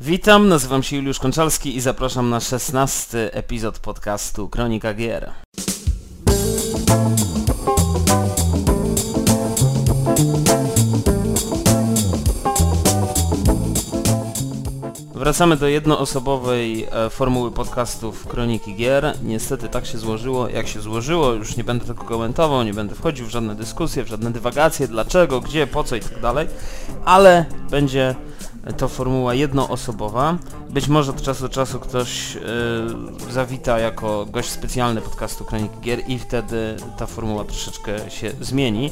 Witam, nazywam się Juliusz Konczalski i zapraszam na 16 epizod podcastu Kronika Gier. Wracamy do jednoosobowej e, formuły podcastów Kroniki Gier. Niestety tak się złożyło, jak się złożyło. Już nie będę tego komentował, nie będę wchodził w żadne dyskusje, w żadne dywagacje, dlaczego, gdzie, po co i tak dalej, ale będzie to formuła jednoosobowa. Być może od czasu do czasu ktoś yy, zawita jako gość specjalny podcastu Kroniki Gier i wtedy ta formuła troszeczkę się zmieni.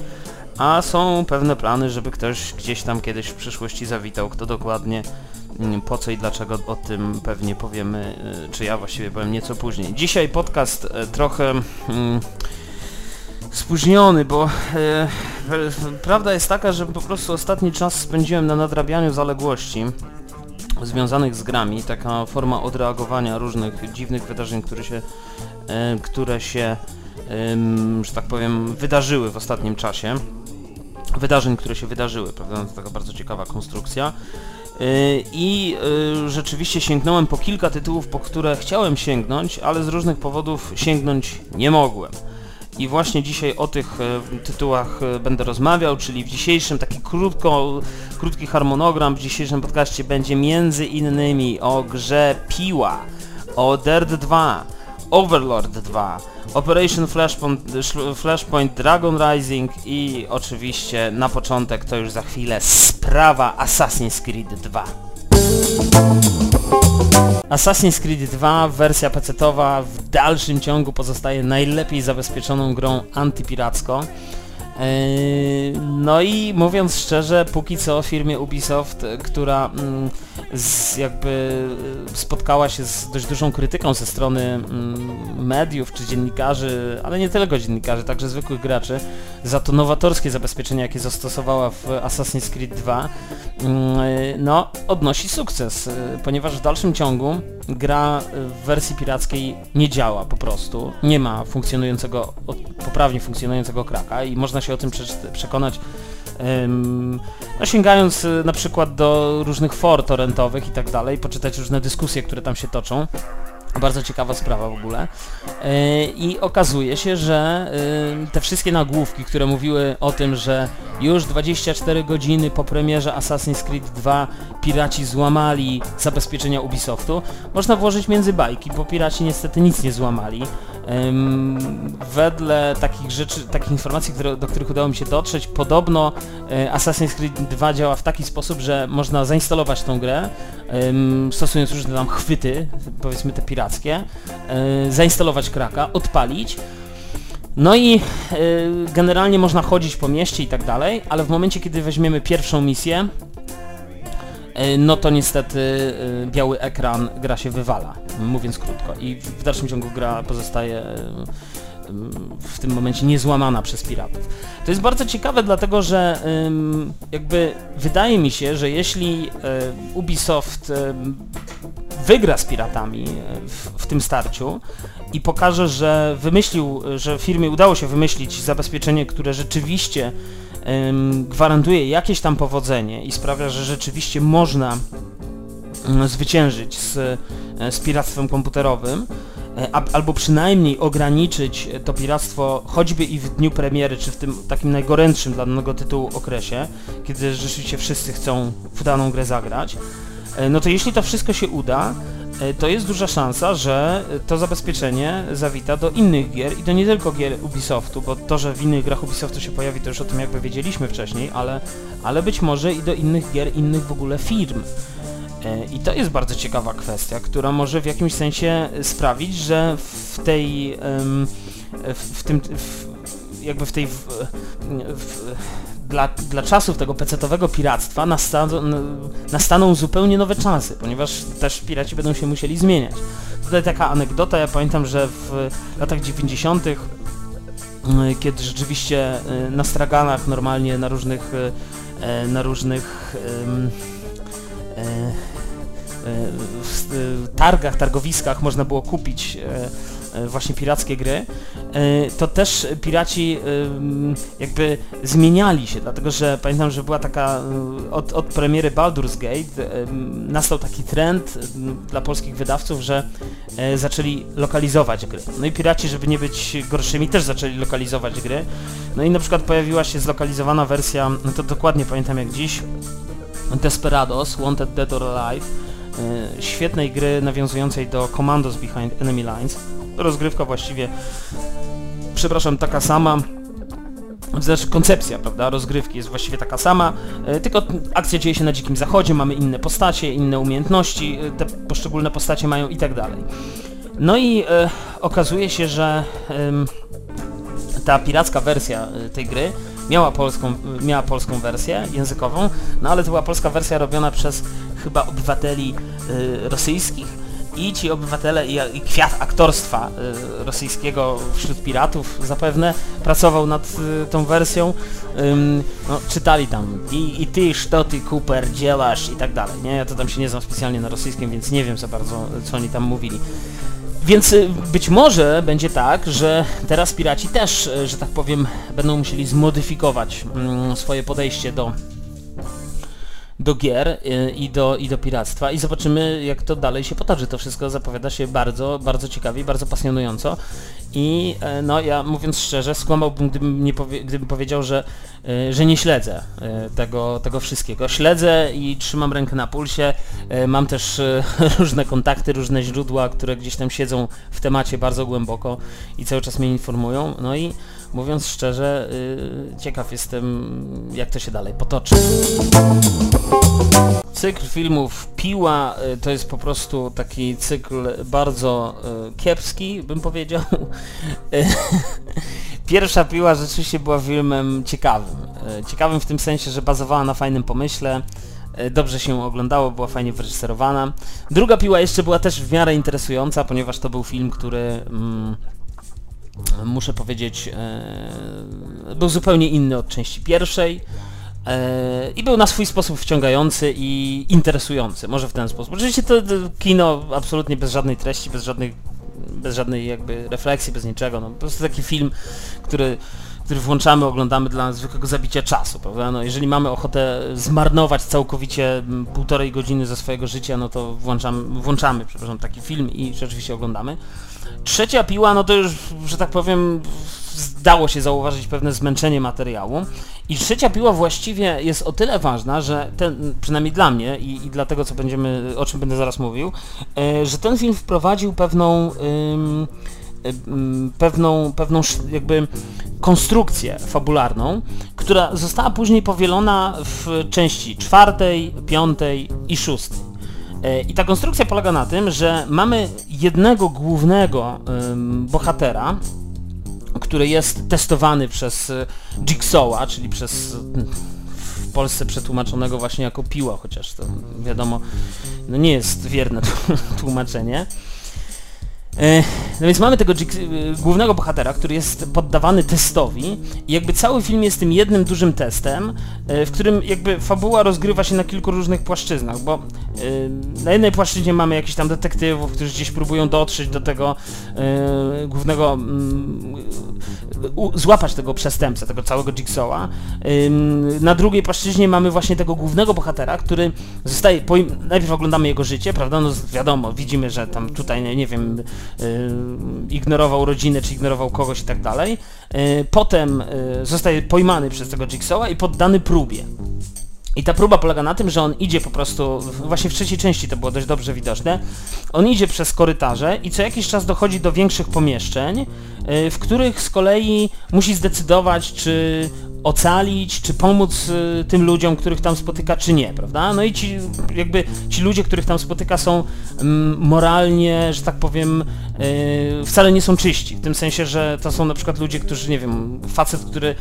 A są pewne plany, żeby ktoś gdzieś tam kiedyś w przyszłości zawitał, kto dokładnie mm, po co i dlaczego o tym pewnie powiemy, yy, czy ja właściwie powiem nieco później. Dzisiaj podcast yy, trochę mm, spóźniony, bo e, prawda jest taka, że po prostu ostatni czas spędziłem na nadrabianiu zaległości związanych z grami, taka forma odreagowania różnych dziwnych wydarzeń, które się, e, które się że tak powiem, wydarzyły w ostatnim czasie. Wydarzeń, które się wydarzyły, prawda? To taka bardzo ciekawa konstrukcja. E, I rzeczywiście sięgnąłem po kilka tytułów, po które chciałem sięgnąć, ale z różnych powodów sięgnąć nie mogłem. I właśnie dzisiaj o tych e, tytułach e, będę rozmawiał, czyli w dzisiejszym taki krótko, krótki harmonogram w dzisiejszym podcaście będzie między innymi o grze Piła, o Dirt 2, Overlord 2, Operation Flashpoint, Flashpoint Dragon Rising i oczywiście na początek to już za chwilę sprawa Assassin's Creed 2. Assassin's Creed 2, wersja pecetowa w dalszym ciągu pozostaje najlepiej zabezpieczoną grą antypiracką. Yy, no i mówiąc szczerze, póki co firmie Ubisoft, która mm, z, jakby y, spotkała się z dość dużą krytyką ze strony mm, mediów czy dziennikarzy, ale nie tylko dziennikarzy, także zwykłych graczy, za to nowatorskie zabezpieczenie, jakie zastosowała w Assassin's Creed 2, mm, y, no odnosi sukces, y, ponieważ w dalszym ciągu gra w wersji pirackiej nie działa po prostu, nie ma funkcjonującego, poprawnie funkcjonującego kraka i można się o tym przekonać no, sięgając y, na przykład do różnych for torrentowych i tak dalej, poczytać różne dyskusje, które tam się toczą. Bardzo ciekawa sprawa w ogóle. E, I okazuje się, że e, te wszystkie nagłówki, które mówiły o tym, że już 24 godziny po premierze Assassin's Creed 2 piraci złamali zabezpieczenia Ubisoftu, można włożyć między bajki, bo piraci niestety nic nie złamali. Wedle takich rzeczy, takich informacji, które, do których udało mi się dotrzeć, podobno e, Assassin's Creed 2 działa w taki sposób, że można zainstalować tą grę, stosując różne tam chwyty, powiedzmy te pirackie, e, zainstalować kraka, odpalić, no i y, generalnie można chodzić po mieście i tak dalej, ale w momencie kiedy weźmiemy pierwszą misję, no to niestety y, biały ekran, gra się wywala, mówiąc krótko. I w dalszym ciągu gra pozostaje w tym momencie niezłamana przez piratów. To jest bardzo ciekawe, dlatego że jakby wydaje mi się, że jeśli Ubisoft wygra z piratami w, w tym starciu i pokaże, że wymyślił, że firmie udało się wymyślić zabezpieczenie, które rzeczywiście gwarantuje jakieś tam powodzenie i sprawia, że rzeczywiście można zwyciężyć z, z piractwem komputerowym, E, albo przynajmniej ograniczyć to piractwo choćby i w dniu premiery, czy w tym takim najgorętszym dla danego tytułu okresie, kiedy rzeczywiście wszyscy chcą w daną grę zagrać, e, no to jeśli to wszystko się uda, e, to jest duża szansa, że to zabezpieczenie zawita do innych gier i to nie tylko gier Ubisoftu, bo to, że w innych grach Ubisoftu się pojawi, to już o tym jakby wiedzieliśmy wcześniej, ale, ale być może i do innych gier, innych w ogóle firm. E, I to jest bardzo ciekawa kwestia, która może w jakimś sensie sprawić, że w tej, w tym, w, jakby w tej, w, w, dla, dla czasów tego pecetowego piractwa nastaną, nastaną zupełnie nowe czasy, ponieważ też piraci będą się musieli zmieniać. Tutaj taka anegdota, ja pamiętam, że w latach 90 kiedy rzeczywiście e, na straganach normalnie na różnych e, na różnych w targach, targowiskach można było kupić e, właśnie pirackie gry, e, to też piraci jakby zmieniali się, dlatego że pamiętam, że była taka od, od premiery Baldur's Gate nastał taki trend dla polskich wydawców, że zaczęli lokalizować gry. No i piraci, żeby nie być gorszymi, też zaczęli lokalizować gry. No i na przykład pojawiła się zlokalizowana wersja, no to dokładnie pamiętam jak dziś, Desperados, Wanted Dead or Alive, e, świetnej gry nawiązującej do Commandos Behind Enemy Lines. Rozgrywka właściwie, przepraszam, taka sama, Zresztą koncepcja, prawda, rozgrywki jest właściwie taka sama, e, tylko akcja dzieje się na dzikim zachodzie, mamy inne postacie, inne umiejętności, e, te poszczególne postacie mają i tak dalej. No i e, okazuje się, że e, ta piracka wersja tej gry miała polską, miała polską wersję językową, no ale to była polska wersja robiona przez chyba obywateli y, rosyjskich i ci obywatele i, i kwiat aktorstwa y, rosyjskiego wśród piratów zapewne pracował nad y, tą wersją, no, czytali tam i, i ty, co ty Cooper, działasz i tak dalej, nie? Ja to tam się nie znam specjalnie na rosyjskim, więc nie wiem za bardzo, co oni tam mówili. Więc y, być może będzie tak, że teraz piraci też, y, że tak powiem, będą musieli zmodyfikować mm, swoje podejście do do gier y, i do, i do piractwa i zobaczymy jak to dalej się potoczy. To wszystko zapowiada się bardzo, bardzo ciekawie, bardzo pasjonująco i e, no ja mówiąc szczerze skłamałbym gdybym, nie powie, gdybym powiedział, że, e, że nie śledzę e, tego, tego wszystkiego. Śledzę i trzymam rękę na pulsie, mam też różne kontakty, różne źródła, które gdzieś tam siedzą w temacie bardzo głęboko i cały czas mnie informują, no i mówiąc szczerze, ciekaw jestem jak to się dalej potoczy. Cykl filmów Piła y, to jest po prostu taki cykl bardzo y, kiepski, bym powiedział. Pierwsza Piła rzeczywiście była filmem ciekawym. Y, ciekawym w tym sensie, że bazowała na fajnym pomyśle, dobrze się oglądało, była fajnie wyreżyserowana. Druga Piła jeszcze była też w miarę interesująca, ponieważ to był film, który... Mm, muszę powiedzieć, był zupełnie inny od części pierwszej. E, I był na swój sposób wciągający i interesujący, może w ten sposób. Oczywiście to, to kino absolutnie bez żadnej treści, bez żadnej, bez żadnej jakby refleksji, bez niczego. No, po prostu taki film, który który włączamy, oglądamy dla zwykłego zabicia czasu, prawda? No, jeżeli mamy ochotę zmarnować całkowicie półtorej godziny ze swojego życia, no to włączamy, włączamy przepraszam, taki film i rzeczywiście oglądamy. Trzecia piła, no to już, że tak powiem, zdało się zauważyć pewne zmęczenie materiału. I trzecia piła właściwie jest o tyle ważna, że ten, przynajmniej dla mnie i, i dla tego, co będziemy, o czym będę zaraz mówił, e, że ten film wprowadził pewną pewną, pewną jakby konstrukcję fabularną, która została później powielona w części czwartej, piątej i szóstej. E, I ta konstrukcja polega na tym, że mamy jednego głównego bohatera, który jest testowany przez e, Jigsawa, czyli przez w Polsce przetłumaczonego właśnie jako piła, chociaż to wiadomo, no nie jest wierne tłumaczenie. E, no więc mamy tego e, głównego bohatera, który jest poddawany testowi i jakby cały film jest tym jednym dużym testem, e, w którym jakby fabuła rozgrywa się na kilku różnych płaszczyznach, bo na jednej płaszczyźnie mamy jakichś tam detektywów, którzy gdzieś próbują dotrzeć do tego głównego, mm, złapać tego przestępcę, tego całego Jigsawa. Na drugiej płaszczyźnie mamy właśnie tego głównego bohatera, który zostaje, najpierw oglądamy jego życie, prawda, no wiadomo, widzimy, że tam tutaj, nie wiem, ignorował rodzinę, czy ignorował kogoś i tak dalej. Y, potem y, zostaje pojmany przez tego Jigsawa i poddany próbie. I ta próba polega na tym, że on idzie po prostu, właśnie w trzeciej części to było dość dobrze widoczne, on idzie przez korytarze i co jakiś czas dochodzi do większych pomieszczeń, w których z kolei musi zdecydować, czy ocalić, czy pomóc y, tym ludziom, których tam spotyka, czy nie, prawda? No i ci, jakby, ci ludzie, których tam spotyka są mm, moralnie, że tak powiem, y, wcale nie są czyści, w tym sensie, że to są na przykład ludzie, którzy, nie wiem, facet, który y,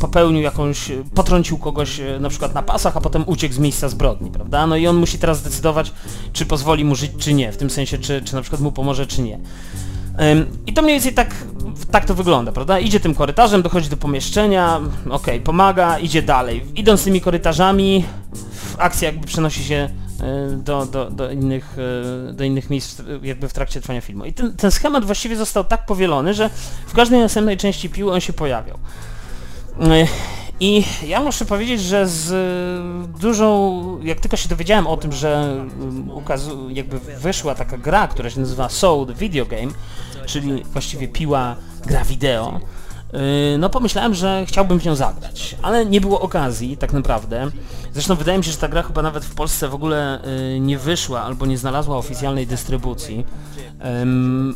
popełnił jakąś, potrącił kogoś y, na przykład na pasach, a potem uciekł z miejsca zbrodni, prawda? No i on musi teraz zdecydować, czy pozwoli mu żyć, czy nie, w tym sensie, czy, czy na przykład mu pomoże, czy nie. I to mniej więcej tak, tak to wygląda, prawda? Idzie tym korytarzem, dochodzi do pomieszczenia, ok, pomaga, idzie dalej. Idąc tymi korytarzami, akcja jakby przenosi się do, do, do, innych, do innych miejsc jakby w trakcie trwania filmu. I ten, ten schemat właściwie został tak powielony, że w każdej następnej części piły on się pojawiał. I ja muszę powiedzieć, że z dużą, jak tylko się dowiedziałem o tym, że ukazu, jakby wyszła taka gra, która się nazywa Soul Video Game, czyli właściwie piła gra wideo, y, no pomyślałem, że chciałbym w nią zagrać, ale nie było okazji tak naprawdę. Zresztą wydaje mi się, że ta gra chyba nawet w Polsce w ogóle y, nie wyszła albo nie znalazła oficjalnej dystrybucji,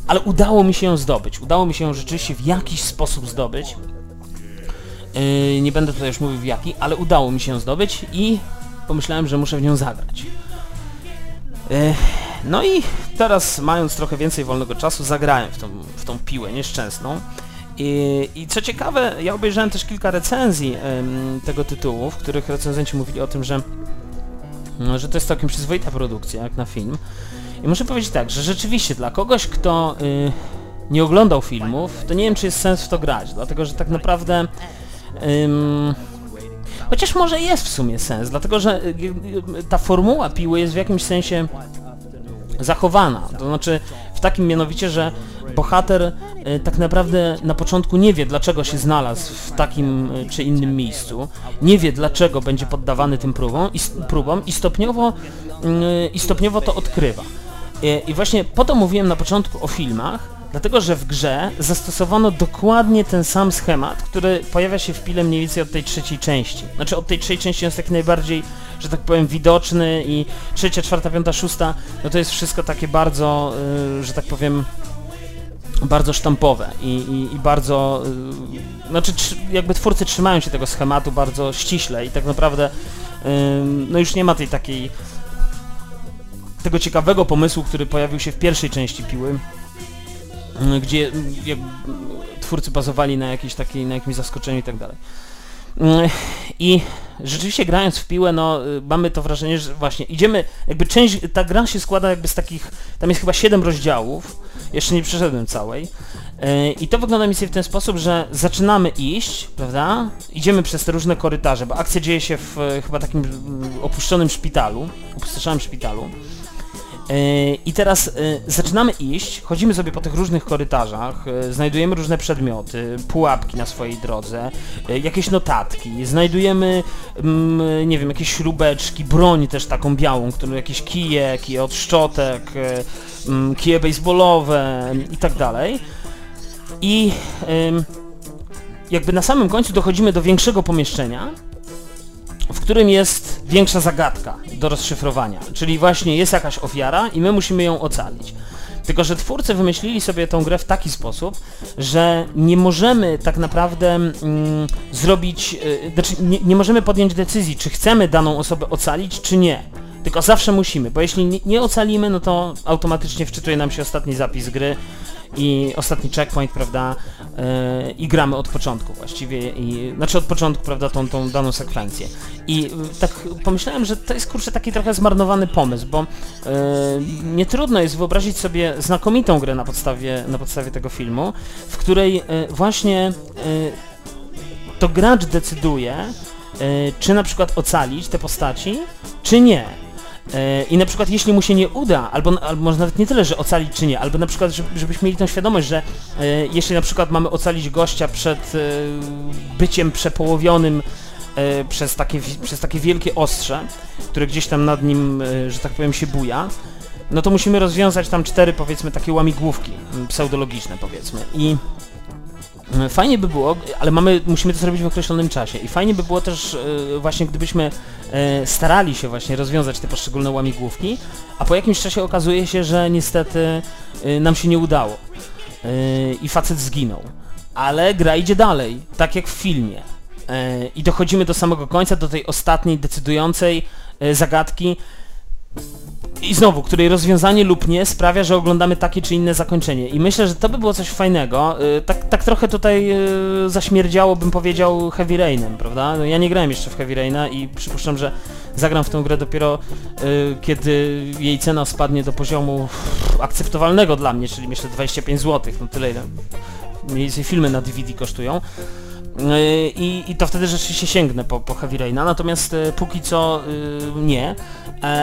ale udało mi się ją zdobyć. Udało mi się ją rzeczywiście w jakiś sposób zdobyć. Y, nie będę tutaj już mówił w jaki, ale udało mi się zdobyć i pomyślałem, że muszę w nią zagrać. No i teraz mając trochę więcej wolnego czasu zagrałem w tą, w tą piłę nieszczęsną. I, I, co ciekawe, ja obejrzałem też kilka recenzji ym, tego tytułu, w których recenzenci mówili o tym, że, no, że to jest całkiem przyzwoita produkcja, jak na film. I muszę powiedzieć tak, że rzeczywiście dla kogoś, kto y, nie oglądał filmów, to nie wiem, czy jest sens w to grać, dlatego że tak naprawdę... Ym, chociaż może jest w sumie sens, dlatego że y, y, ta formuła piły jest w jakimś sensie zachowana. To znaczy w takim mianowicie, że bohater y, tak naprawdę na początku nie wie, dlaczego się znalazł w takim czy innym miejscu, nie wie, dlaczego będzie poddawany tym próbom i, próbom i, stopniowo, i stopniowo to odkrywa. I właśnie po to mówiłem na początku o filmach, dlatego że w grze zastosowano dokładnie ten sam schemat, który pojawia się w pile mniej więcej od tej trzeciej części. Znaczy od tej trzeciej części jest taki najbardziej że tak powiem, widoczny i trzecia, czwarta, piąta, szósta, no to jest wszystko takie bardzo, y, że tak powiem, bardzo sztampowe i, i, i bardzo, y, znaczy jakby twórcy trzymają się tego schematu bardzo ściśle i tak naprawdę y, no już nie ma tej takiej tego ciekawego pomysłu, który pojawił się w pierwszej części Piły, gdzie jak, twórcy bazowali na jakiejś takiej, na jakimś zaskoczeniu i tak dalej. I rzeczywiście grając w piłę, no y, mamy to wrażenie, że właśnie idziemy, jakby część, ta gra się składa jakby z takich, tam jest chyba 7 rozdziałów, jeszcze nie przeszedłem całej. Y, I to wygląda więcej w ten sposób, że zaczynamy iść, prawda? Idziemy przez te różne korytarze, bo akcja dzieje się w chyba takim opuszczonym szpitalu, opustoszałym szpitalu. E, I teraz e, zaczynamy iść, chodzimy sobie po tych różnych korytarzach, e, znajdujemy różne przedmioty, pułapki na swojej drodze, jakieś notatki, znajdujemy, mm, nie wiem, jakieś śrubeczki, broń też taką białą, którą jakieś kije, kije od szczotek, mm, kije baseballowe i tak dalej. I jakby na samym końcu dochodzimy do większego pomieszczenia, w którym jest większa zagadka do rozszyfrowania, czyli właśnie jest jakaś ofiara i my musimy ją ocalić. Tylko, że twórcy wymyślili sobie tą grę w taki sposób, że nie możemy tak naprawdę mm, zrobić, yy, znaczy nie, nie, możemy podjąć decyzji, czy chcemy daną osobę ocalić, czy nie. Tylko zawsze musimy, bo jeśli nie, nie ocalimy, no to automatycznie wczytuje nam się ostatni zapis gry i ostatni checkpoint, prawda, yy, i gramy od początku właściwie, i, znaczy od początku, prawda, tą, tą daną sekwencję. I yy, tak pomyślałem, że to jest kurczę taki trochę zmarnowany pomysł, bo yy, nie trudno jest wyobrazić sobie znakomitą grę na podstawie, na podstawie tego filmu, w której właśnie to gracz decyduje, czy na przykład ocalić te postaci, czy nie. E, I na przykład jeśli mu się nie uda, albo, albo może nawet nie tyle, że ocalić czy nie, albo na przykład, żebyśmy mieli tą świadomość, że e, jeśli na przykład mamy ocalić gościa przed e, byciem przepołowionym przez takie, przez takie wielkie ostrze, które gdzieś tam nad nim, że tak powiem, się buja, no to musimy rozwiązać tam cztery, powiedzmy, takie łamigłówki pseudologiczne, powiedzmy. I Fajnie by było, ale mamy, musimy to zrobić w określonym czasie i fajnie by było też e, właśnie gdybyśmy e, starali się właśnie rozwiązać te poszczególne łamigłówki, a po jakimś czasie okazuje się, że niestety e, nam się nie udało i facet zginął. Ale gra idzie dalej, tak jak w filmie. I dochodzimy do samego końca, do tej ostatniej, decydującej zagadki, i znowu, której rozwiązanie lub nie sprawia, że oglądamy takie czy inne zakończenie. I myślę, że to by było coś fajnego. Y, tak, tak trochę tutaj y, zaśmierdziało, bym powiedział, Heavy Rainem, prawda? No, ja nie grałem jeszcze w Heavy Raina i przypuszczam, że zagram w tę grę dopiero y, kiedy jej cena spadnie do poziomu akceptowalnego dla mnie, czyli myślę 25 zł, no tyle ile mniej więcej filmy na DVD kosztują. I, I to wtedy rzeczywiście sięgnę po, po Heavy Raina, natomiast póki co nie.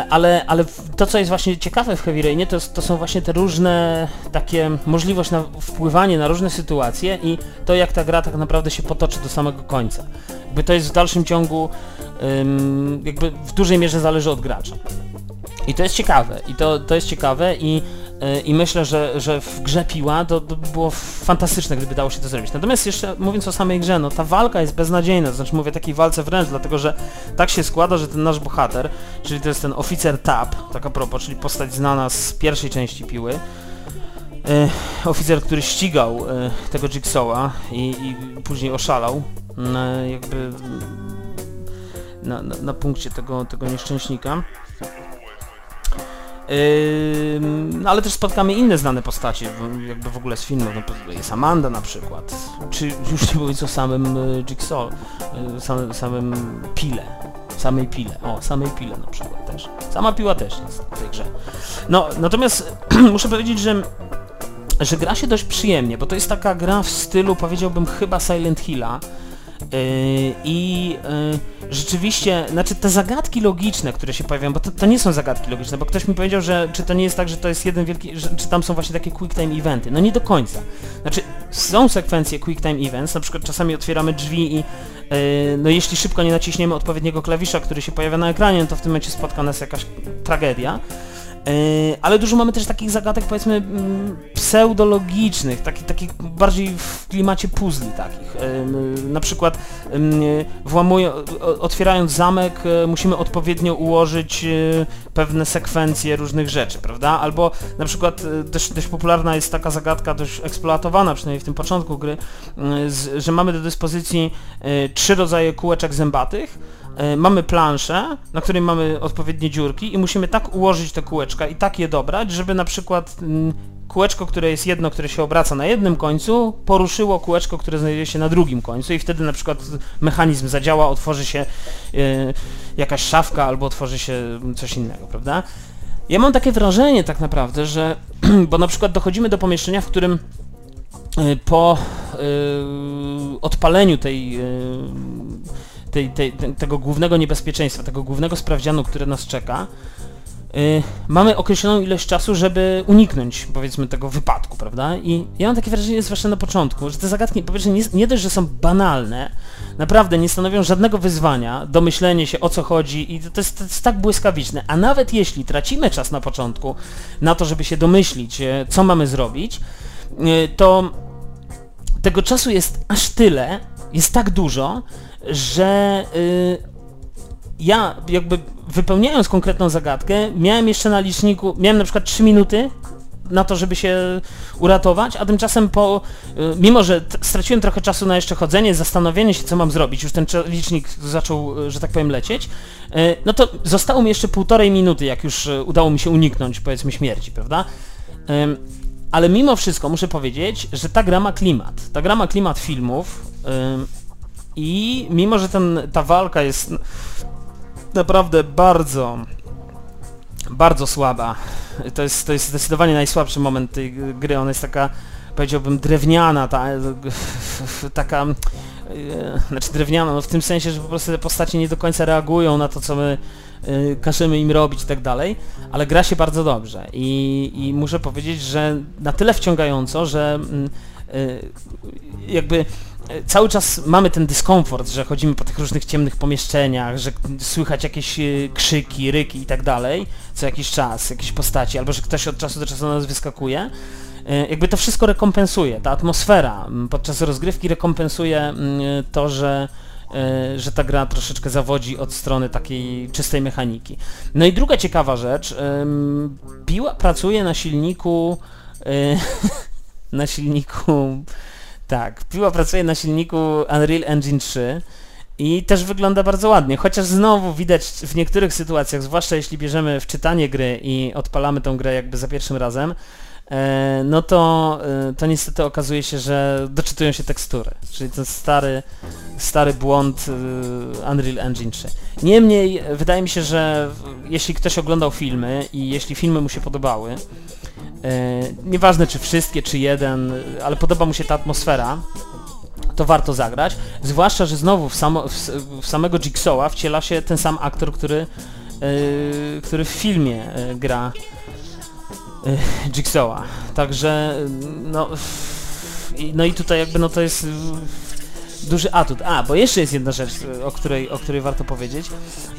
Ale, ale to, co jest właśnie ciekawe w Heavy Rainie, to, to są właśnie te różne takie możliwość na wpływanie na różne sytuacje i to, jak ta gra tak naprawdę się potoczy do samego końca. Jakby to jest w dalszym ciągu, jakby w dużej mierze zależy od gracza. I to jest ciekawe, i to, to jest ciekawe i, yy, i myślę, że, że w grze Piła to, to, było fantastyczne, gdyby dało się to zrobić. Natomiast jeszcze mówiąc o samej grze, no ta walka jest beznadziejna, znaczy mówię takiej walce wręcz, dlatego że tak się składa, że ten nasz bohater, czyli to jest ten oficer Tab, tak a propos, czyli postać znana z pierwszej części Piły, yy, oficer, który ścigał yy, tego Jigsawa i, i później oszalał, jakby na, na, na punkcie tego, tego nieszczęśnika. Yy, ale też spotkamy inne znane postacie, jakby w ogóle z filmu. No, jest Amanda na przykład, czy już nie mówiąc o samym y, Jigsaw, y, samym, samym Pile, samej Pile, o, samej Pile na przykład też. Sama Piła też jest w tej grze. No, natomiast muszę powiedzieć, że że gra się dość przyjemnie, bo to jest taka gra w stylu, powiedziałbym, chyba Silent Hilla, I yy, rzeczywiście, znaczy te zagadki logiczne, które się pojawiają, bo to, to, nie są zagadki logiczne, bo ktoś mi powiedział, że czy to nie jest tak, że to jest jeden wielki, że, czy tam są właśnie takie quick time eventy. No nie do końca. Znaczy są sekwencje quick time events, na przykład czasami otwieramy drzwi i yy, no jeśli szybko nie naciśniemy odpowiedniego klawisza, który się pojawia na ekranie, no to w tym momencie spotka nas jakaś tragedia. E, ale dużo mamy też takich zagadek powiedzmy mm, pseudologicznych, takich, takich bardziej w klimacie puzli takich. E, na przykład otwierając zamek e, musimy odpowiednio ułożyć pewne sekwencje różnych rzeczy, prawda? Albo na przykład też dość popularna jest taka zagadka, dość eksploatowana przynajmniej w tym początku gry, że mamy do dyspozycji trzy rodzaje kółeczek zębatych, E, mamy planszę, na której mamy odpowiednie dziurki i musimy tak ułożyć te kółeczka i tak je dobrać, żeby na przykład mm, kółeczko, które jest jedno, które się obraca na jednym końcu, poruszyło kółeczko, które znajduje się na drugim końcu i wtedy na przykład mechanizm zadziała, otworzy się yy, jakaś szafka albo otworzy się coś innego, prawda? Ja mam takie wrażenie tak naprawdę, że, bo na przykład dochodzimy do pomieszczenia, w którym yy, po yy, odpaleniu tej tej, tej, tego głównego niebezpieczeństwa, tego głównego sprawdzianu, które nas czeka, yy, mamy określoną ilość czasu, żeby uniknąć, powiedzmy, tego wypadku, prawda? I ja mam takie wrażenie, zwłaszcza na początku, że te zagadki, po pierwsze, nie, nie dość, że są banalne, naprawdę nie stanowią żadnego wyzwania, domyślenie się o co chodzi i to jest, to jest tak błyskawiczne, a nawet jeśli tracimy czas na początku na to, żeby się domyślić, e, co mamy zrobić, yy, to tego czasu jest aż tyle, jest tak dużo, że y, ja jakby wypełniając konkretną zagadkę, miałem jeszcze na liczniku, miałem na przykład 3 minuty na to, żeby się uratować, a tymczasem po, y, mimo że straciłem trochę czasu na jeszcze chodzenie, zastanowienie się, co mam zrobić, już ten licznik zaczął, y, że tak powiem, lecieć, no to zostało mi jeszcze półtorej minuty, jak już udało mi się uniknąć, powiedzmy, śmierci, prawda? Ale mimo wszystko muszę powiedzieć, że ta gra ma klimat. Ta gra ma klimat filmów, i mimo, że ten, ta walka jest naprawdę bardzo, bardzo słaba, to jest, to jest zdecydowanie najsłabszy moment tej gry, ona jest taka, powiedziałbym, drewniana, ta, taka, e, znaczy drewniana, no w tym sensie, że po prostu te postacie nie do końca reagują na to, co my y, każemy im robić i tak dalej, ale gra się bardzo dobrze. I, i muszę powiedzieć, że na tyle wciągająco, że y, jakby cały czas mamy ten dyskomfort, że chodzimy po tych różnych ciemnych pomieszczeniach, że słychać jakieś e, krzyki, ryki i tak dalej, co jakiś czas, jakieś postaci, albo że ktoś od czasu do czasu na nas wyskakuje. E, jakby to wszystko rekompensuje, ta atmosfera podczas rozgrywki rekompensuje to, że e, że ta gra troszeczkę zawodzi od strony takiej czystej mechaniki. No i druga ciekawa rzecz, Piła pracuje na silniku na silniku tak, Piła pracuje na silniku Unreal Engine 3 i też wygląda bardzo ładnie, chociaż znowu widać w niektórych sytuacjach, zwłaszcza jeśli bierzemy w czytanie gry i odpalamy tą grę jakby za pierwszym razem, e, no to, e, to niestety okazuje się, że doczytują się tekstury, czyli ten stary, stary błąd e, Unreal Engine 3. Niemniej wydaje mi się, że jeśli ktoś oglądał filmy i jeśli filmy mu się podobały, nieważne czy wszystkie, czy jeden, ale podoba mu się ta atmosfera, to warto zagrać. Zwłaszcza, że znowu w, samo, w, w samego Jigsawa wciela się ten sam aktor, który, yy, który w filmie yy, gra yy, Jigsawa. Także no, no i tutaj jakby no to jest duży atut. A, bo jeszcze jest jedna rzecz, o której, o której warto powiedzieć,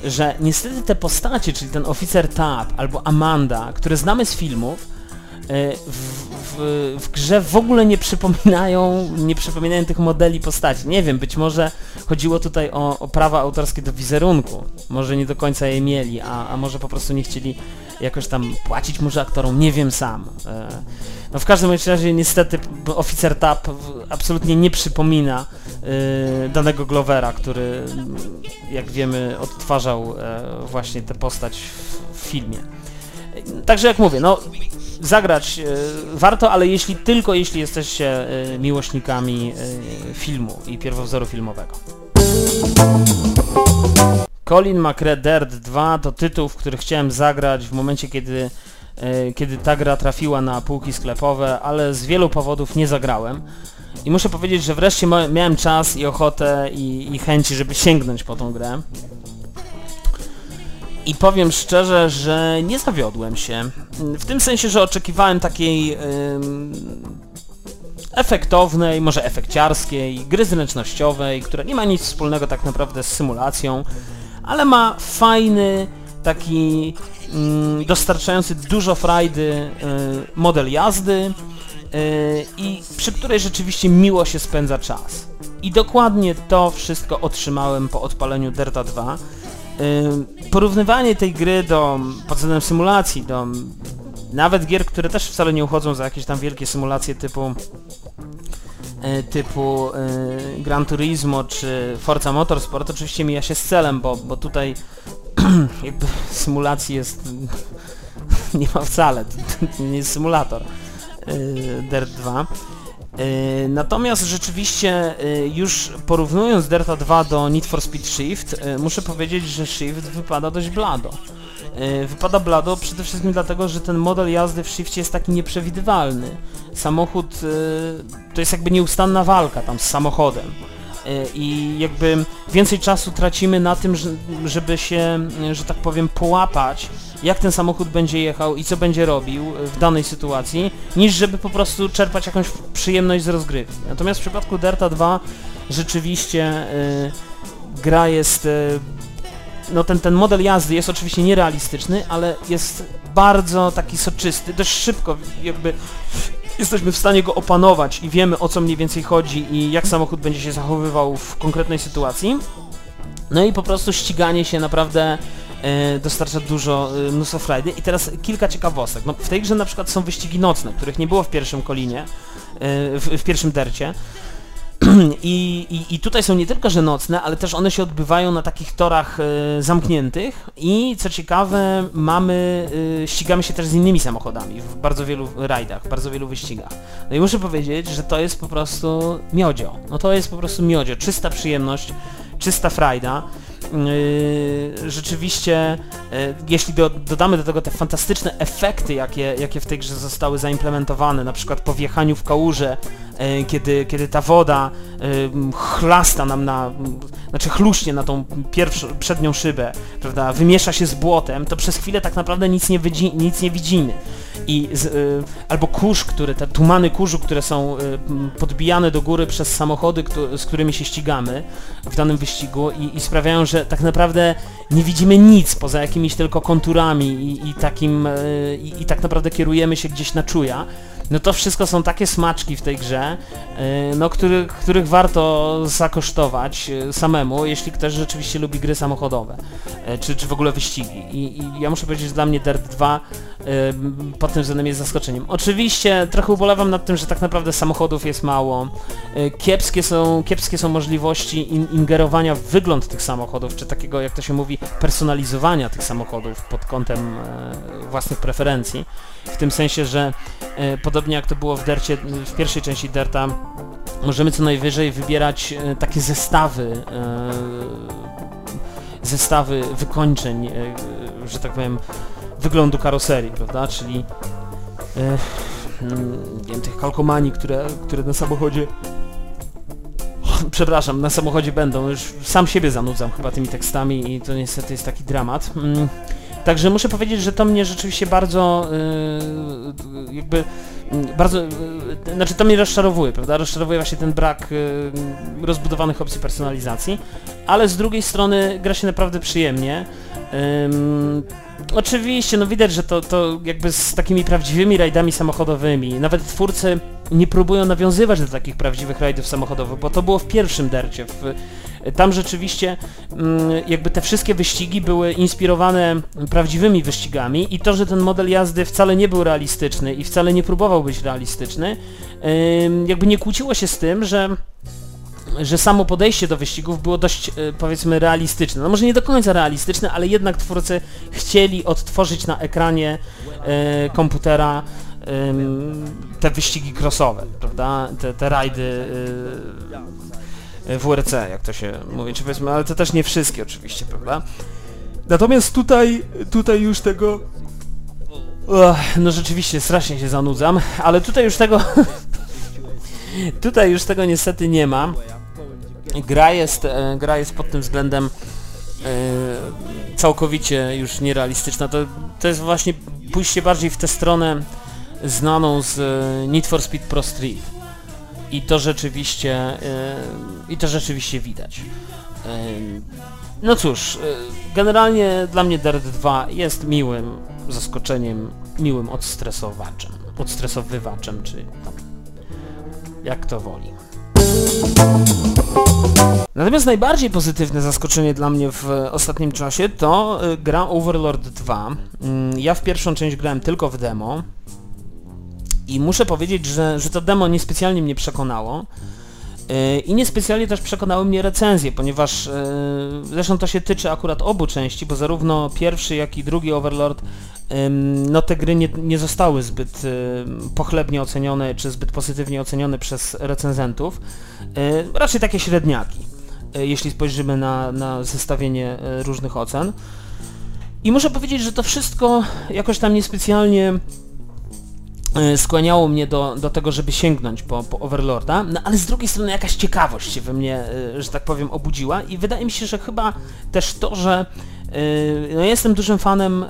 że niestety te postacie, czyli ten oficer Tab albo Amanda, które znamy z filmów, e, w, w, w, grze w ogóle nie przypominają, nie przypominają tych modeli postaci. Nie wiem, być może chodziło tutaj o, o prawa autorskie do wizerunku. Może nie do końca je mieli, a, a może po prostu nie chcieli jakoś tam płacić może aktorom, nie wiem sam. E, no w każdym razie niestety oficer TAP absolutnie nie przypomina y, danego Glovera, który jak wiemy odtwarzał e, właśnie tę postać w filmie. Także jak mówię, no zagrać y, warto, ale jeśli tylko jeśli jesteście y, miłośnikami y, filmu i pierwowzoru filmowego. Colin McRae Dirt 2 to tytuł, w który chciałem zagrać w momencie, kiedy E, kiedy ta gra trafiła na półki sklepowe, ale z wielu powodów nie zagrałem. I muszę powiedzieć, że wreszcie miałem czas i ochotę i, i chęci, żeby sięgnąć po tą grę. I powiem szczerze, że nie zawiodłem się. W tym sensie, że oczekiwałem takiej efektownej, może efekciarskiej, gry zręcznościowej, która nie ma nic wspólnego tak naprawdę z symulacją, ale ma fajny, taki mm, dostarczający dużo frajdy y, model jazdy y, i przy której rzeczywiście miło się spędza czas. I dokładnie to wszystko otrzymałem po odpaleniu Delta 2. Porównywanie tej gry do, pod względem symulacji, do nawet gier, które też wcale nie uchodzą za jakieś tam wielkie symulacje typu typu y, Gran Turismo czy Forza Motorsport oczywiście mija się z celem, bo, bo tutaj jakby symulacji jest nie ma wcale, to nie jest symulator yy, Dirt 2. Yy, natomiast rzeczywiście yy, już porównując Dirta 2 do Need for Speed Shift, yy, muszę powiedzieć, że Shift wypada dość blado. Wypada blado przede wszystkim dlatego, że ten model jazdy w Shiftie jest taki nieprzewidywalny. Samochód to jest jakby nieustanna walka tam z samochodem. E, i jakby więcej czasu tracimy na tym, żeby się, że tak powiem, połapać, jak ten samochód będzie jechał i co będzie robił w danej sytuacji, niż żeby po prostu czerpać jakąś przyjemność z rozgrywki. Natomiast w przypadku Derta 2 rzeczywiście gra jest no ten, ten model jazdy jest oczywiście nierealistyczny, ale jest bardzo taki soczysty, dość szybko jakby jesteśmy w stanie go opanować i wiemy o co mniej więcej chodzi i jak samochód będzie się zachowywał w konkretnej sytuacji. No i po prostu ściganie się naprawdę e, dostarcza dużo, e, mnóstwo frajdy. I teraz kilka ciekawostek. No, w tej grze na przykład są wyścigi nocne, których nie było w pierwszym kolinie, e, w, w pierwszym dercie. I, i, I, tutaj są nie tylko, że nocne, ale też one się odbywają na takich torach y, zamkniętych i co ciekawe mamy, y, ścigamy się też z innymi samochodami w bardzo wielu rajdach, bardzo wielu wyścigach. No i muszę powiedzieć, że to jest po prostu miodzio. No to jest po prostu miodzio, czysta przyjemność, czysta frajda. Yy, rzeczywiście, yy, jeśli do, dodamy do tego te fantastyczne efekty, jakie, jakie w tej grze zostały zaimplementowane, na przykład po wjechaniu w kałużę, yy, kiedy, kiedy ta woda chlasta nam na, znaczy chluśnie na tą pierwszą, przednią szybę, prawda, wymiesza się z błotem, to przez chwilę tak naprawdę nic nie, widzi, nic nie widzimy. I z, albo kurz, który, te tumany kurzu, które są podbijane do góry przez samochody, z którymi się ścigamy w danym wyścigu i, i sprawiają, że tak naprawdę nie widzimy nic poza jakimiś tylko konturami i, i takim e, i, i, tak naprawdę kierujemy się gdzieś na czuja, no to wszystko są takie smaczki w tej grze, e, no których, których warto zakosztować e, samemu, jeśli ktoś rzeczywiście lubi gry samochodowe, czy, czy w ogóle wyścigi. I, i ja muszę powiedzieć, że dla mnie Dirt 2 pod tym względem jest zaskoczeniem. Oczywiście trochę ubolewam nad tym, że tak naprawdę samochodów jest mało. Kiepskie są, kiepskie są możliwości in, ingerowania w wygląd tych samochodów, czy takiego, jak to się mówi, personalizowania tych samochodów pod kątem własnych preferencji. W tym sensie, że podobnie jak to było w Dercie, w pierwszej części Derta, możemy co najwyżej wybierać e, takie zestawy zestawy wykończeń, że tak powiem, wyglądu karoserii, prawda? Czyli mm, wiem, tych kalkomanii, które, które na samochodzie przepraszam, na samochodzie będą, już sam siebie zanudzam chyba tymi tekstami i to niestety jest taki dramat. Także muszę powiedzieć, że to mnie rzeczywiście bardzo yy, jakby mm, bardzo, yy, znaczy to mnie rozczarowuje, prawda? Rozczarowuje właśnie ten brak yy, rozbudowanych opcji personalizacji, ale z drugiej strony gra się naprawdę przyjemnie. Oczywiście, no widać, że to, to jakby z takimi prawdziwymi rajdami samochodowymi, nawet twórcy nie próbują nawiązywać do takich prawdziwych rajdów samochodowych, bo to było w pierwszym dercie. W, tam rzeczywiście mm, jakby te wszystkie wyścigi były inspirowane prawdziwymi wyścigami i to, że ten model jazdy wcale nie był realistyczny i wcale nie próbował być realistyczny, jakby nie kłóciło się z tym, że że samo podejście do wyścigów było dość, e, powiedzmy, realistyczne. No może nie do końca realistyczne, ale jednak twórcy chcieli odtworzyć na ekranie e, komputera te wyścigi crossowe, prawda? Te, te rajdy e, WRC, jak to się mówi, czy powiedzmy, ale to też nie wszystkie oczywiście, prawda? Natomiast tutaj, tutaj już tego... Uch, no rzeczywiście, strasznie się zanudzam, ale tutaj już tego... tutaj już tego niestety nie ma. Gra jest, e, gra jest pod tym względem e, całkowicie już nierealistyczna. To, to jest właśnie pójście bardziej w tę stronę znaną z e, Need for Speed Pro Street. I to rzeczywiście i to rzeczywiście widać. No cóż, generalnie dla mnie Dirt 2 jest miłym zaskoczeniem, miłym odstresowaczem, odstresowywaczem, czy tam jak to woli. Natomiast najbardziej pozytywne zaskoczenie dla mnie w ostatnim czasie to y, gra Overlord 2. Mm, ja w pierwszą część grałem tylko w demo i muszę powiedzieć, że, że to demo niespecjalnie mnie przekonało. Y, I niespecjalnie też przekonały mnie recenzje, ponieważ y, zresztą to się tyczy akurat obu części, bo zarówno pierwszy, jak i drugi Overlord no te gry nie, nie zostały zbyt pochlebnie ocenione, czy zbyt pozytywnie ocenione przez recenzentów. E, raczej takie średniaki, e, jeśli spojrzymy na, na zestawienie e, różnych ocen. I muszę powiedzieć, że to wszystko jakoś tam niespecjalnie skłaniało mnie do, do tego, żeby sięgnąć po, po Overlorda, no ale z drugiej strony jakaś ciekawość się we mnie, że tak powiem, obudziła i wydaje mi się, że chyba też to, że no ja jestem dużym fanem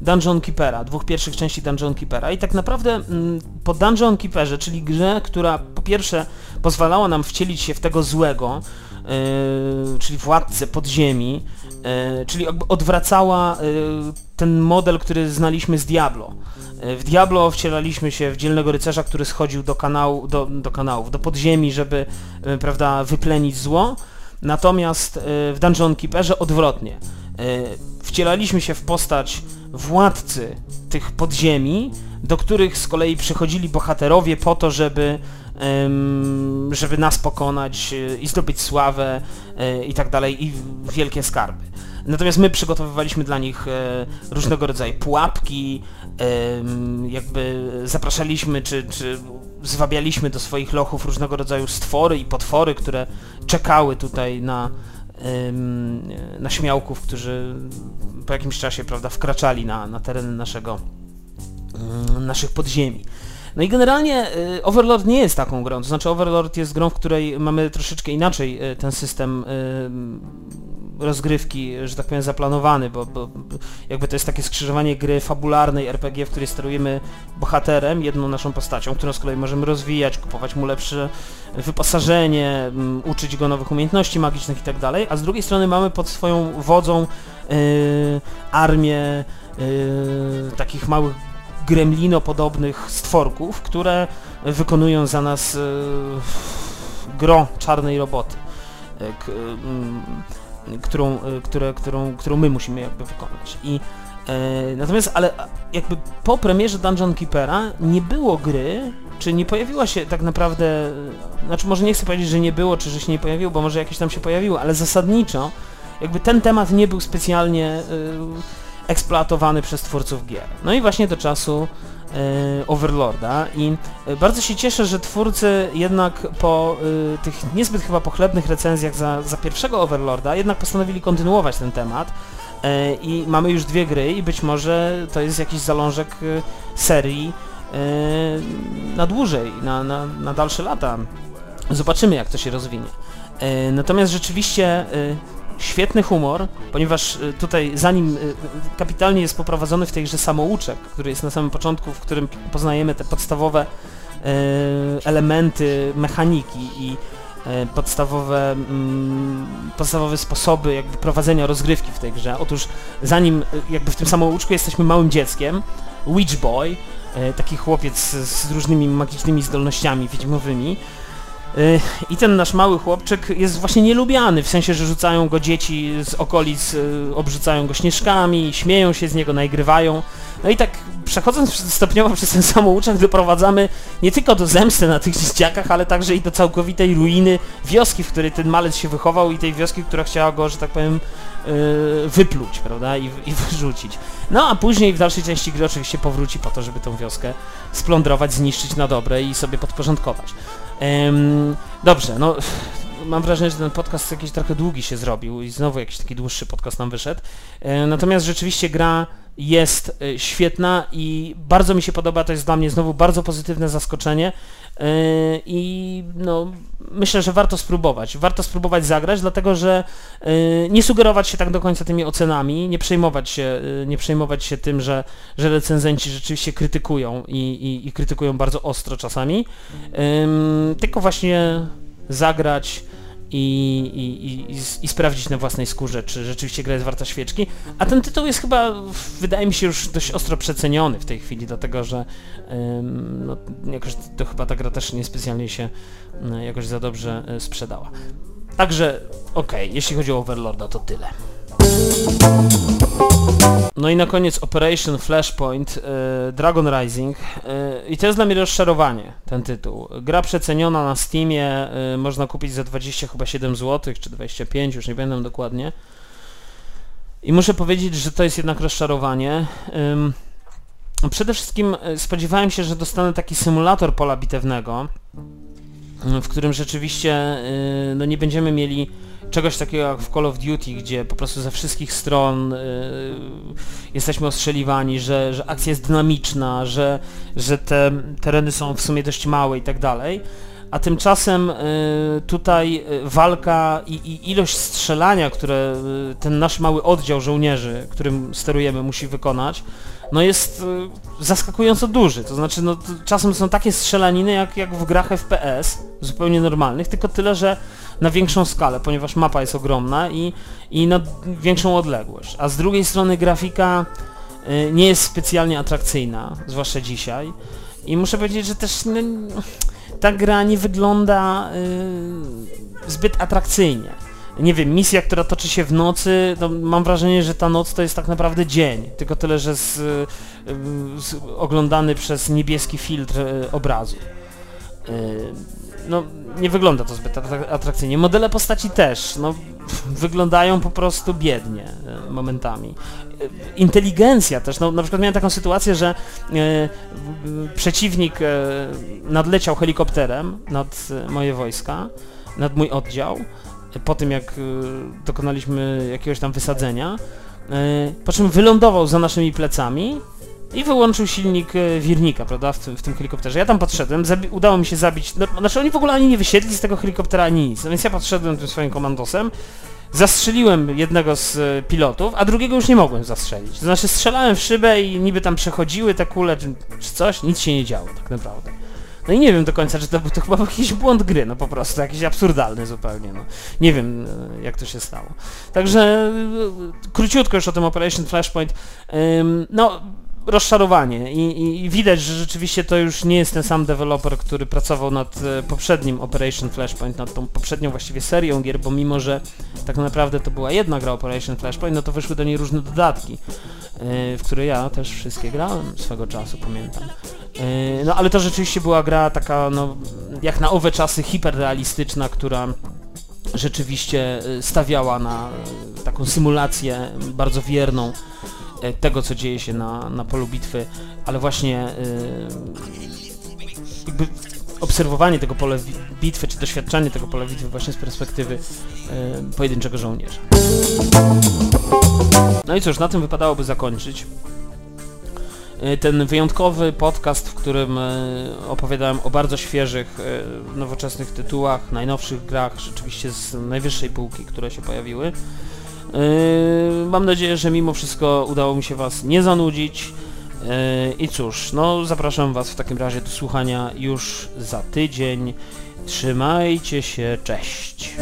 Dungeon Keepera, dwóch pierwszych części Dungeon Keepera. I tak naprawdę mm, po Dungeon Keeperze, czyli grze, która po pierwsze pozwalała nam wcielić się w tego złego, czyli władcę podziemi, czyli odwracała ten model, który znaliśmy z Diablo. W Diablo wcielaliśmy się w dzielnego rycerza, który schodził do, kanału, do, do kanałów, do podziemi, żeby prawda, wyplenić zło, natomiast w Dungeon Keeperze odwrotnie. E, wcielaliśmy się w postać władcy tych podziemi, do których z kolei przychodzili bohaterowie po to, żeby, żeby nas pokonać e, i zdobyć sławę e, i tak dalej, i wielkie skarby. Natomiast my przygotowywaliśmy dla nich różnego rodzaju pułapki, jakby zapraszaliśmy czy, czy zwabialiśmy do swoich lochów różnego rodzaju stwory i potwory, które czekały tutaj na, na śmiałków, którzy po jakimś czasie prawda, wkraczali na, na tereny naszego, naszych podziemi. No i generalnie y, Overlord nie jest taką grą, to znaczy Overlord jest grą, w której mamy troszeczkę inaczej y, ten system rozgrywki, że tak powiem, zaplanowany, bo, bo, jakby to jest takie skrzyżowanie gry fabularnej RPG, w której sterujemy bohaterem, jedną naszą postacią, którą z kolei możemy rozwijać, kupować mu lepsze wyposażenie, um, uczyć go nowych umiejętności magicznych i tak a z drugiej strony mamy pod swoją wodzą yy, armię yy, takich małych gremlino-podobnych stworków, które wykonują za nas yy, gro czarnej roboty. K, mm, którą, e, które, którą, którą my musimy jakby wykonać. I e, natomiast, ale jakby po premierze Dungeon Keepera nie było gry, czy nie pojawiła się tak naprawdę, znaczy może nie chcę powiedzieć, że nie było, czy że się nie pojawiło, bo może jakieś tam się pojawiło, ale zasadniczo jakby ten temat nie był specjalnie e, eksploatowany przez twórców gier. No i właśnie do czasu Overlorda i e, bardzo się cieszę, że twórcy jednak po e, tych niezbyt chyba pochlebnych recenzjach za, za pierwszego Overlorda jednak postanowili kontynuować ten temat i mamy już dwie gry i być może to jest jakiś zalążek serii na dłużej, na, na, na dalsze lata. Zobaczymy, jak to się rozwinie. Natomiast rzeczywiście świetny humor, ponieważ tutaj zanim kapitalnie jest poprowadzony w tej grze samouczek, który jest na samym początku, w którym poznajemy te podstawowe elementy mechaniki i podstawowe, mm, podstawowe sposoby jakby prowadzenia rozgrywki w tej grze. Otóż zanim jakby w tym samouczku jesteśmy małym dzieckiem, Witch Boy, taki chłopiec z różnymi magicznymi zdolnościami wiedźmowymi, i ten nasz mały chłopczyk jest właśnie nielubiany, w sensie, że rzucają go dzieci z okolic, obrzucają go śnieżkami, śmieją się z niego, nagrywają. No i tak przechodząc stopniowo przez ten samouczek doprowadzamy nie tylko do zemsty na tych dzieciakach, ale także i do całkowitej ruiny wioski, w której ten malec się wychował i tej wioski, która chciała go, że tak powiem, yy, wypluć, prawda, I, i wyrzucić. No a później w dalszej części gry oczywiście powróci po to, żeby tą wioskę splądrować, zniszczyć na dobre i sobie podporządkować. Dobrze, no mam wrażenie, że ten podcast jakiś trochę długi się zrobił i znowu jakiś taki dłuższy podcast nam wyszedł. Yy, natomiast rzeczywiście gra jest y, świetna i bardzo mi się podoba, to jest dla mnie znowu bardzo pozytywne zaskoczenie y, i no, myślę, że warto spróbować. Warto spróbować zagrać, dlatego że y, nie sugerować się tak do końca tymi ocenami, nie przejmować się, nie przejmować się tym, że, że recenzenci rzeczywiście krytykują i, i, i krytykują bardzo ostro czasami, tylko właśnie zagrać, i, i, i, i, sprawdzić na własnej skórze, czy rzeczywiście gra jest warta świeczki. A ten tytuł jest chyba, wydaje mi się, już dość ostro przeceniony w tej chwili, dlatego że ym, no, jakoś to chyba ta gra też niespecjalnie się y, jakoś za dobrze y, sprzedała. Także okej, okay, jeśli chodzi o Overlorda to tyle. No i na koniec Operation Flashpoint e, Dragon Rising e, i to jest dla mnie rozczarowanie, ten tytuł. Gra przeceniona na Steamie, e, można kupić za 20 chyba 7 zł, czy 25, już nie będę dokładnie. I muszę powiedzieć, że to jest jednak rozczarowanie. Przede wszystkim spodziewałem się, że dostanę taki symulator pola bitewnego, w którym rzeczywiście no nie będziemy mieli czegoś takiego jak w Call of Duty, gdzie po prostu ze wszystkich stron y, jesteśmy ostrzeliwani, że, że akcja jest dynamiczna, że, że te tereny są w sumie dość małe i tak dalej. A tymczasem y, tutaj y, walka i, i, ilość strzelania, które y, ten nasz mały oddział żołnierzy, którym sterujemy, musi wykonać, no jest y, zaskakująco duży. To znaczy, no, czasem są takie strzelaniny jak, jak w grach FPS, zupełnie normalnych, tylko tyle, że na większą skalę, ponieważ mapa jest ogromna i, i na większą odległość. A z drugiej strony grafika y, nie jest specjalnie atrakcyjna, zwłaszcza dzisiaj. I muszę powiedzieć, że też no, ta gra nie wygląda y, zbyt atrakcyjnie. Nie wiem, misja, która toczy się w nocy, to mam wrażenie, że ta noc to jest tak naprawdę dzień, tylko tyle, że z, y, z, oglądany przez niebieski filtr y, obrazu. Y, no, nie wygląda to zbyt atrakcyjnie. Modele postaci też, no, wyglądają po prostu biednie momentami. Inteligencja też, no, na przykład miałem taką sytuację, że przeciwnik nadleciał helikopterem nad moje wojska, nad mój oddział, po tym jak e, dokonaliśmy jakiegoś tam wysadzenia, po czym wylądował za naszymi plecami i wyłączył silnik e, wirnika, prawda, w, w tym helikopterze. Ja tam podszedłem, udało mi się zabić, no, znaczy oni w ogóle ani nie wysiedli z tego helikoptera, ani nic, no więc ja podszedłem tym swoim komandosem, zastrzeliłem jednego z pilotów, a drugiego już nie mogłem zastrzelić. To znaczy strzelałem w szybę i niby tam przechodziły te kule czy, czy coś, nic się nie działo tak naprawdę. No i nie wiem do końca, czy to był to chyba jakiś błąd gry, no po prostu, jakiś absurdalny zupełnie, no. Nie wiem, e, jak to się stało. Także, króciutko już o tym Operation Flashpoint. no, rozczarowanie I, I, widać, że rzeczywiście to już nie jest ten sam deweloper, który pracował nad e, poprzednim Operation Flashpoint, nad tą poprzednią właściwie serią gier, bo mimo, że tak naprawdę to była jedna gra Operation Flashpoint, no to wyszły do niej różne dodatki, e, w które ja też wszystkie grałem swego czasu, pamiętam. E, no ale to rzeczywiście była gra taka, no, jak na owe czasy hiperrealistyczna, która rzeczywiście stawiała na taką symulację bardzo wierną tego, co dzieje się na, na polu bitwy, ale właśnie e, jakby obserwowanie tego pola bitwy, czy doświadczanie tego pola bitwy właśnie z perspektywy e, pojedynczego żołnierza. No i cóż, na tym wypadałoby zakończyć. e, ten wyjątkowy podcast, w którym e, opowiadałem o bardzo świeżych, e, nowoczesnych tytułach, najnowszych grach, rzeczywiście z najwyższej półki, które się pojawiły. Mam nadzieję, że mimo wszystko udało mi się Was nie zanudzić. I cóż, no zapraszam Was w takim razie do słuchania już za tydzień. Trzymajcie się, cześć.